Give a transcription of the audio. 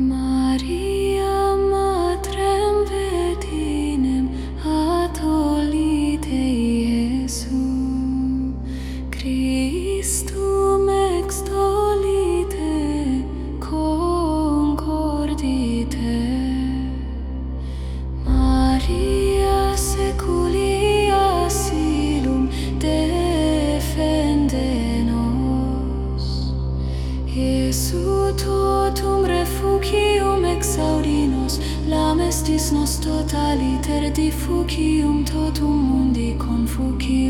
Maria. Jesu totum refugium exaurinos Lam estis nos totaliter diffugium totum mundi confugium.